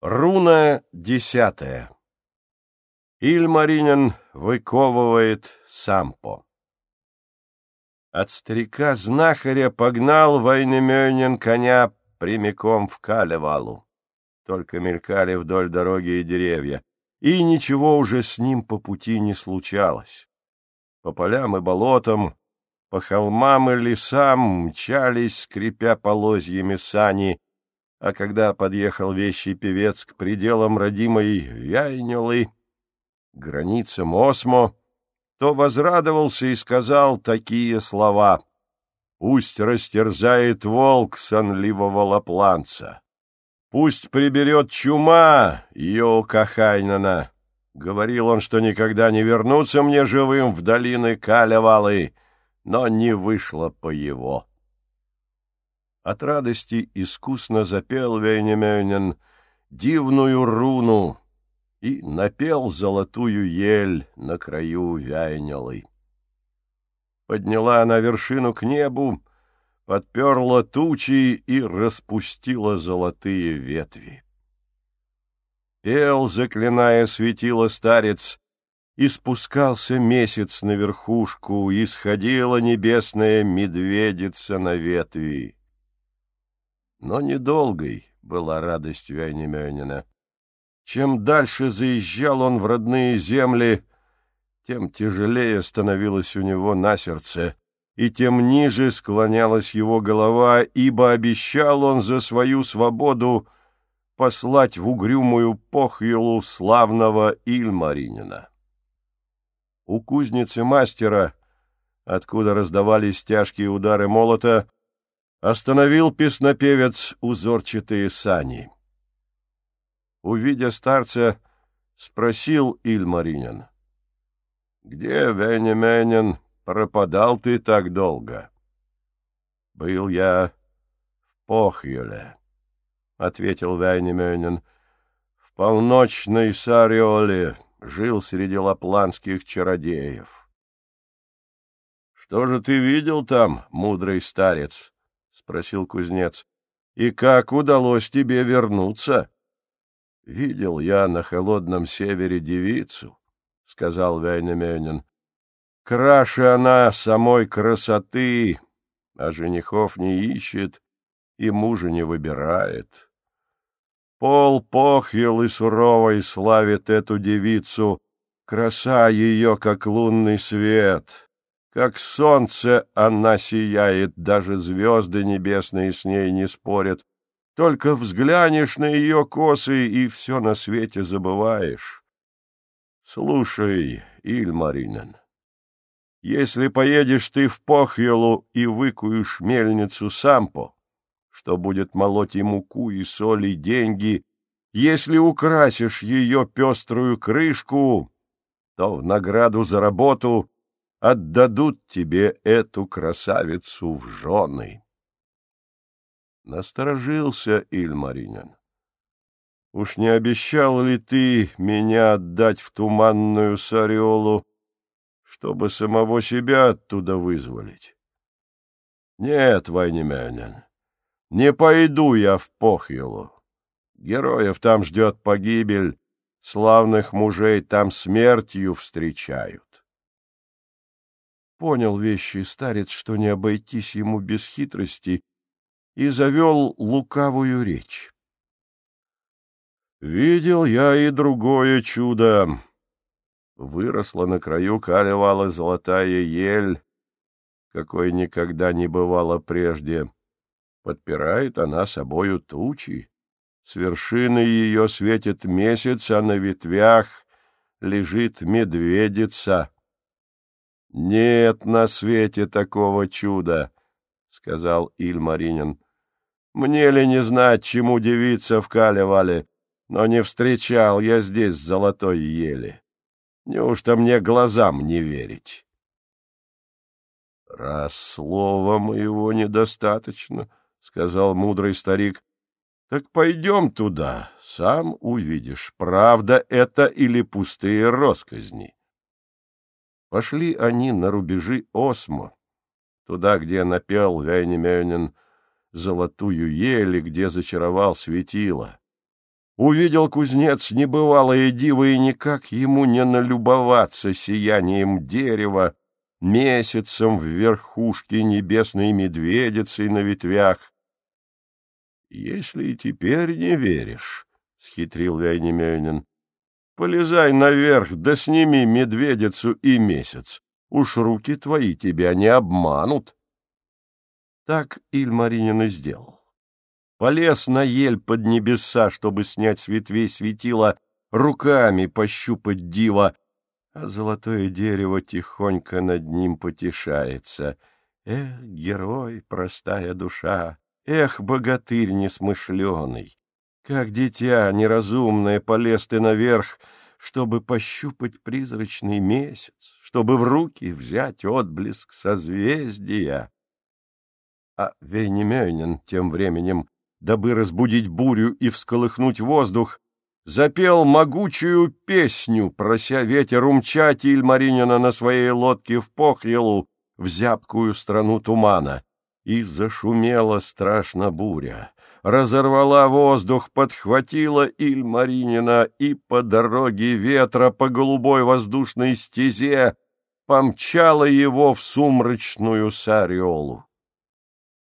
Руна десятая. Ильмаринин выковывает сампо. От старика-знахаря погнал Вайнемёнин коня прямиком в Калевалу. Только мелькали вдоль дороги и деревья, и ничего уже с ним по пути не случалось. По полям и болотам, по холмам и лесам мчались, скрипя полозьями сани, а когда подъехал вещий певец к пределам родимой Вяйнелы, границам Осмо, то возрадовался и сказал такие слова «Пусть растерзает волк сонливого лапланца, пусть приберет чума Йоукахайнана». Говорил он, что никогда не вернуться мне живым в долины Калявалы, но не вышло по его. От радости искусно запел Вейнемёнин дивную руну и напел золотую ель на краю Вяйнялы. Подняла она вершину к небу, подперла тучи и распустила золотые ветви. Пел, заклиная светило старец, и спускался месяц на верхушку, и сходила небесная медведица на ветви. Но недолгой была радость Вяйнемёнина. Чем дальше заезжал он в родные земли, тем тяжелее становилось у него на сердце, и тем ниже склонялась его голова, ибо обещал он за свою свободу послать в угрюмую похьелу славного Ильмаринина. У кузницы мастера, откуда раздавались тяжкие удары молота, Остановил песнопевец узорчатые сани. Увидя старца, спросил Ильмаринин. — Где, Венеменин, пропадал ты так долго? — Был я в Похьюле, — ответил Венеменин. — В полночной Сариоле жил среди лапландских чародеев. — Что же ты видел там, мудрый старец? Спросил кузнец. — И как удалось тебе вернуться? — Видел я на холодном севере девицу, — сказал Вейнеменен. — Краше она самой красоты, а женихов не ищет и мужа не выбирает. Пол похил и суровой славит эту девицу, краса ее, как лунный свет. Как солнце она сияет, даже звезды небесные с ней не спорят. Только взглянешь на ее косы, и все на свете забываешь. Слушай, Ильмаринен, если поедешь ты в Похьелу и выкуешь мельницу Сампо, что будет молоть и муку, и соль, и деньги, если украсишь ее пеструю крышку, то в награду за работу отдадут тебе эту красавицу в жены. Насторожился Ильмаринин. Уж не обещал ли ты меня отдать в туманную Сариолу, чтобы самого себя оттуда вызволить? Нет, Вайнемянин, не пойду я в Похьелу. Героев там ждет погибель, славных мужей там смертью встречают. Понял вещий старец, что не обойтись ему без хитрости, и завел лукавую речь. Видел я и другое чудо. Выросла на краю калевала золотая ель, какой никогда не бывало прежде. Подпирает она собою тучи. С вершины ее светит месяц, а на ветвях лежит медведица. — Нет на свете такого чуда, — сказал Ильмаринин. — Мне ли не знать, чему девица в Калевале, но не встречал я здесь золотой ели. Неужто мне глазам не верить? — Раз слова моего недостаточно, — сказал мудрый старик, — так пойдем туда, сам увидишь, правда это или пустые росказни. Пошли они на рубежи Осмо, туда, где напел Вейнемёнин золотую ели, где зачаровал светило. Увидел кузнец небывалое диво, и никак ему не налюбоваться сиянием дерева, месяцем в верхушке небесной медведицей на ветвях. — Если и теперь не веришь, — схитрил Вяйнемёнин, — полезай наверх, да сними медведицу и месяц. Уж руки твои тебя не обманут. Так Ильмаринин и сделал. Полез на ель под небеса, чтобы снять с ветвей светила, руками пощупать дива, а золотое дерево тихонько над ним потешается. Эх, герой, простая душа, эх, богатырь несмышленый! Как дитя неразумное полез ты наверх, чтобы пощупать призрачный месяц, чтобы в руки взять отблеск созвездия. А Вейнемёйнен тем временем, дабы разбудить бурю и всколыхнуть воздух, запел могучую песню, прося ветер умчать Ильмаринина на своей лодке в Похьелу, в зябкую страну тумана. И зашумела страшно буря, разорвала воздух, подхватила Ильмаринина и по дороге ветра по голубой воздушной стезе помчала его в сумрачную Сариолу.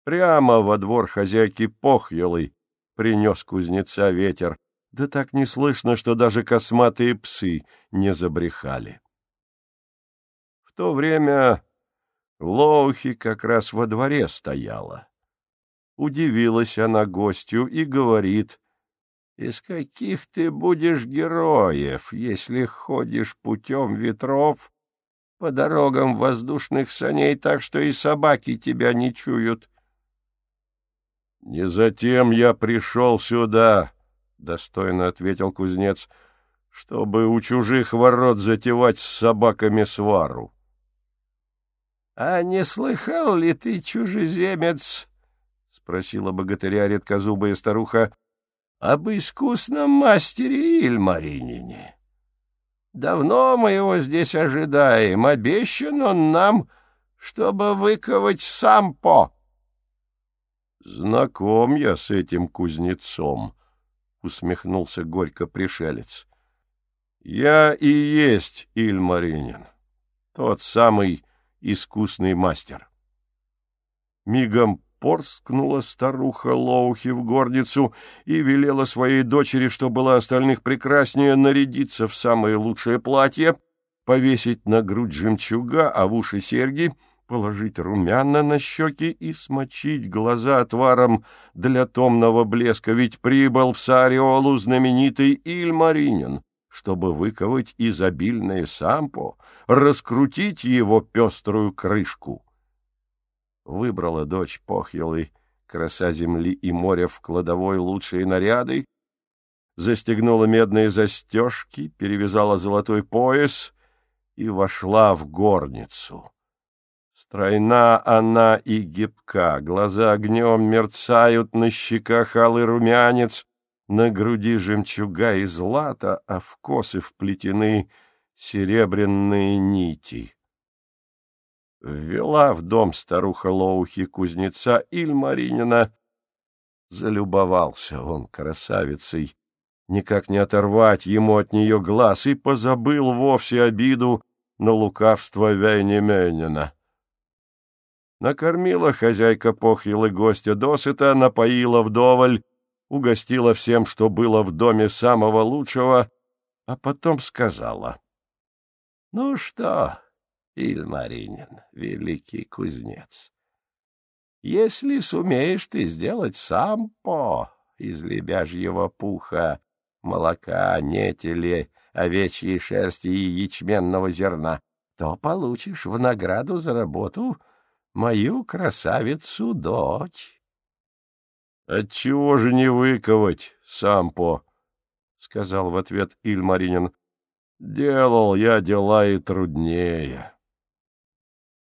Прямо во двор хозяйки Похьелой принес кузнеца ветер, да так не слышно, что даже косматые псы не забрехали. В то время Лоухи как раз во дворе стояла. Удивилась она гостю и говорит, «Из каких ты будешь героев, если ходишь путем ветров по дорогам воздушных саней, так что и собаки тебя не чуют?» «Не затем я пришел сюда», — достойно ответил кузнец, — чтобы у чужих ворот затевать с собаками свару. — А не слыхал ли ты, чужеземец, — спросила богатыря редкозубая старуха, — об искусном мастере Ильмаринине? Давно мы его здесь ожидаем, обещан он нам, чтобы выковать сампо. — Знаком я с этим кузнецом, — усмехнулся горько пришелец. — Я и есть Ильмаринин, тот самый искусный мастер. Мигом порскнула старуха Лоухи в горницу и велела своей дочери, что была остальных прекраснее, нарядиться в самое лучшее платье, повесить на грудь жемчуга, а в уши серьги — положить румяна на щеки и смочить глаза отваром для томного блеска, ведь прибыл в Сариолу знаменитый Ильмаринин, чтобы выковать изобильное сампо, раскрутить его пеструю крышку. Выбрала дочь Похьелы, краса земли и моря в кладовой лучшие наряды, застегнула медные застежки, перевязала золотой пояс и вошла в горницу. Стройна она и гибка, глаза огнем мерцают, на щеках алый румянец, на груди жемчуга и злата, а в косы вплетены серебряные нити. Ввела в дом старуха Лоухи кузнеца Ильмаринина. Залюбовался он красавицей, никак не оторвать ему от нее глаз, и позабыл вовсе обиду на лукавство Вейнеменина. Накормила хозяйка похилы гостя досыта, напоила вдоволь, угостила всем, что было в доме самого лучшего, а потом сказала. — Ну что, Ильмаринин, великий кузнец, если сумеешь ты сделать сампо из лебяжьего пуха, молока, нетели, овечьей шерсти и ячменного зерна, то получишь в награду за работу — мою красавицу-дочь. — Отчего же не выковать, сампо? — сказал в ответ Ильмаринин. — Делал я дела и труднее.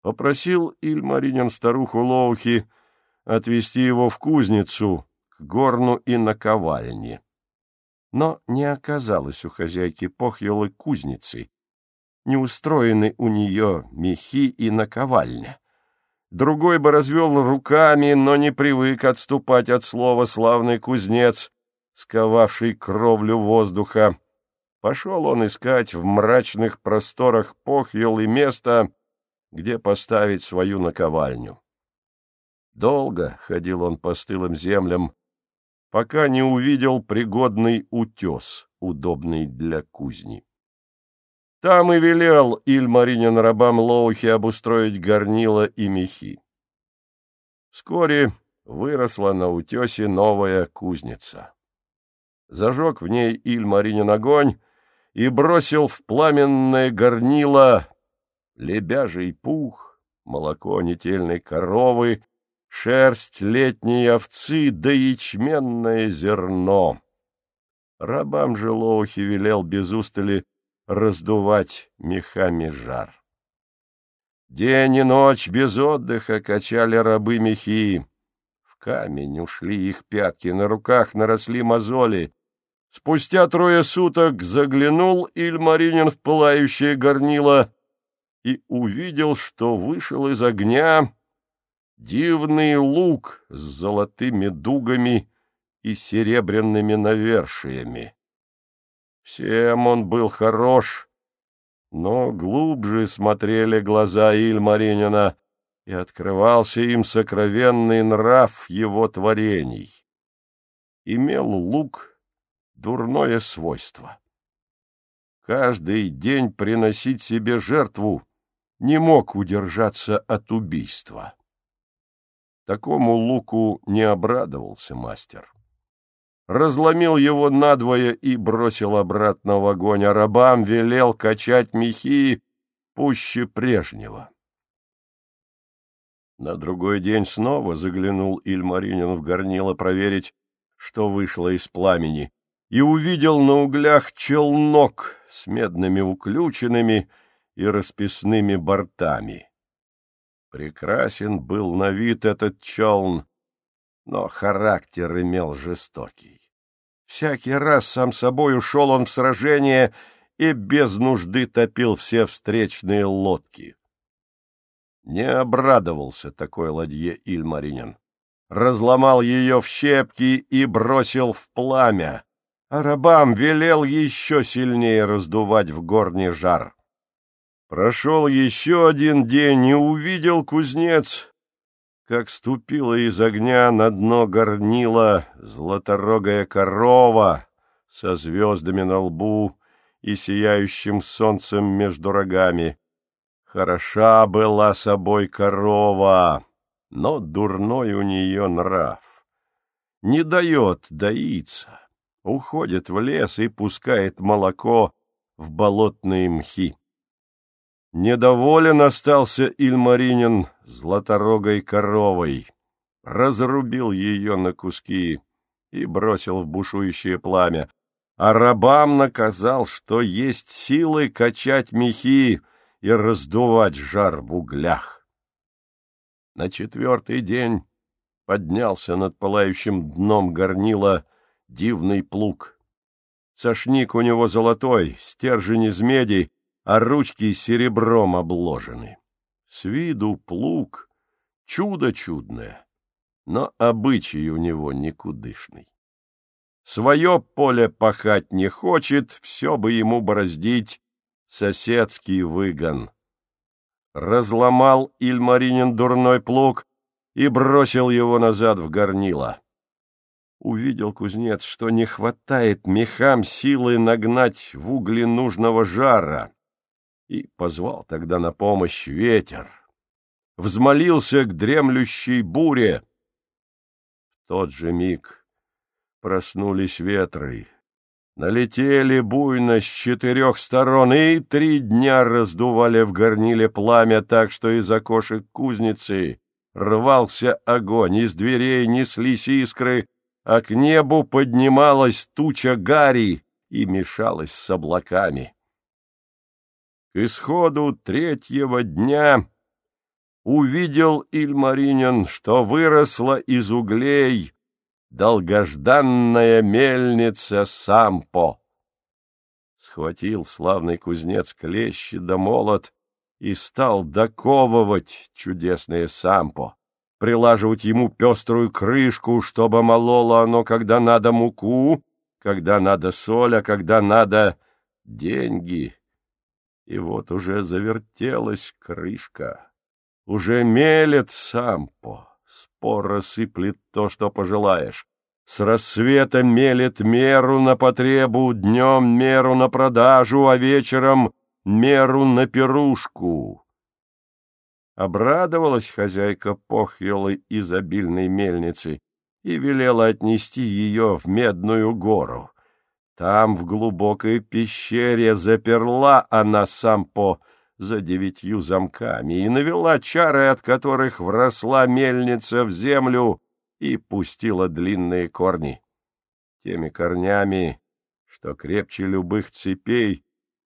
Попросил Ильмаринин старуху Лоухи отвезти его в кузницу, к горну и наковальне. Но не оказалось у хозяйки Похьелы кузницы, не устроены у нее мехи и наковальня. Другой бы развел руками, но не привык отступать от слова славный кузнец. сковавший кровлю воздуха, пошел он искать в мрачных просторах Похьел и место, где поставить свою наковальню. Долго ходил он по стылым землям, пока не увидел пригодный утес, удобный для кузни. Там и велел Ильмаринин рабам Лоухи обустроить горнила и мехи. Вскоре выросла на утесе новая кузница. Зажег в ней Ильмаринин огонь и бросил в пламенное горнило лебяжий пух, молоко нетельной коровы, шерсть летней овцы да ячменное зерно. Рабам же Лоухи велел без устали раздувать мехами жар. День и ночь без отдыха качали рабы мехи. В камень ушли их пятки, на руках наросли мозоли. Спустя трое суток заглянул Ильмаринин в пылающее горнило и увидел, что вышел из огня дивный лук с золотыми дугами и серебряными навершиями. Всем он был хорош, но глубже смотрели глаза Ильмаринина, и открывался им сокровенный нрав его творений. Имел лук дурное свойство. Каждый день приносить себе жертву не мог удержаться от убийства. Такому луку не обрадовался мастер разломил его надвое и бросил обратно в огонь, а рабам велел качать мехи пуще прежнего. На другой день снова заглянул Ильмаринин в горнило проверить, что вышло из пламени, и увидел на углях челнок с медными уключенными и расписными бортами. Прекрасен был на вид этот челн, но характер имел жестокий. Всякий раз сам собой ушел он в сражение и без нужды топил все встречные лодки. Не обрадовался такой ладье Ильмаринин. Разломал ее в щепки и бросил в пламя, а рабам велел еще сильнее раздувать в горний жар. Прошел еще один день, и увидел кузнец как ступила из огня на дно горнила златорогая корова со звездами на лбу и сияющим солнцем между рогами. Хороша была собой корова, но дурной у нее нрав. Не дает доиться, уходит в лес и пускает молоко в болотные мхи. Недоволен остался Ильмаринин златорогой коровой, разрубил ее на куски и бросил в бушующее пламя, а рабам наказал, что есть силы качать мехи и раздувать жар в углях. На четвертый день поднялся над пылающим дном горнила дивный плуг. Сошник у него золотой, стержень из меди, а ручки серебром обложены. С виду плуг — чудо чудное, но обычай у него никудышный. Свое поле пахать не хочет, все бы ему бороздить соседский выгон. Разломал Ильмаринин дурной плуг и бросил его назад в горнило. Увидел кузнец, что не хватает мехам силы нагнать в угли нужного жара и позвал тогда на помощь ветер. Взмолился к дремлющей буре. В тот же миг проснулись ветры, налетели буйно с четырех сторон и три дня раздували в горниле пламя так, что из окошек кузницы рвался огонь, из дверей неслись искры, а к небу поднималась туча гари и мешалась с облаками. К исходу третьего дня увидел Ильмаринин, что выросла из углей долгожданная мельница Сампо. Схватил славный кузнец клещи да молот и стал доковывать чудесное Сампо, прилаживать ему пеструю крышку, чтобы мололо оно, когда надо муку, когда надо соль, а когда надо деньги. И вот уже завертелась крышка, уже мелет сампо, споро сыплет то, что пожелаешь. С рассвета мелет меру на потребу, днем меру на продажу, а вечером меру на пирушку. Обрадовалась хозяйка похьелой изобильной мельницы и велела отнести ее в Медную гору. Там, в глубокой пещере, заперла она сампо за девятью замками и навела чары, от которых вросла мельница в землю и пустила длинные корни. Теми корнями, что крепче любых цепей,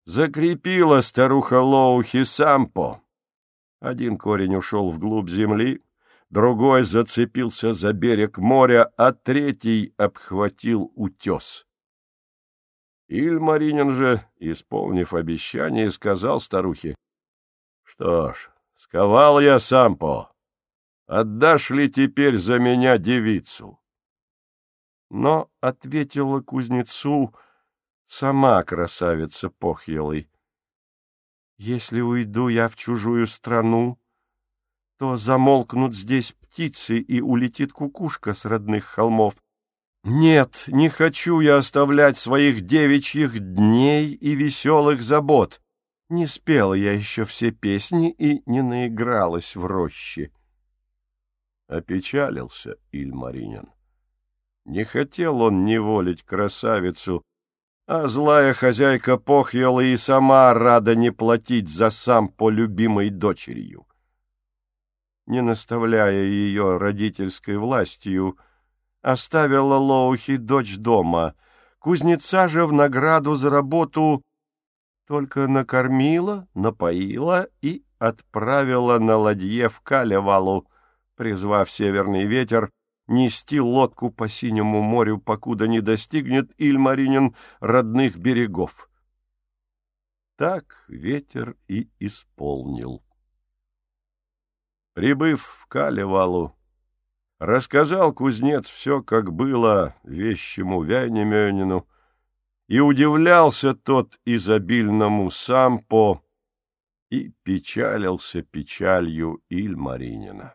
закрепила старуха Лоухи сампо. Один корень ушел вглубь земли, другой зацепился за берег моря, а третий обхватил утес. Ильмаринин же, исполнив обещание, сказал старухе, — Что ж, сковал я сампо, отдашь ли теперь за меня девицу? Но ответила кузнецу сама красавица Похьелой. Если уйду я в чужую страну, то замолкнут здесь птицы и улетит кукушка с родных холмов. Нет, не хочу я оставлять своих девичьих дней и веселых забот. Не спела я еще все песни и не наигралась в роще. Опечалился Ильмаринин. Не хотел он неволить красавицу, а злая хозяйка Похьела и сама рада не платить за сам по любимой дочерью. Не наставляя ее родительской властью, оставила Лоухи дочь дома, кузнеца же в награду за работу только накормила, напоила и отправила на ладье в Калевалу, призвав северный ветер, нести лодку по синему морю, покуда не достигнет Ильмаринин родных берегов. Так ветер и исполнил. Прибыв в Калевалу, рассказал кузнец все, как было вещему Вяйнемёнину, и удивлялся тот изобильному сампо и печалился печалью Ильмаринина.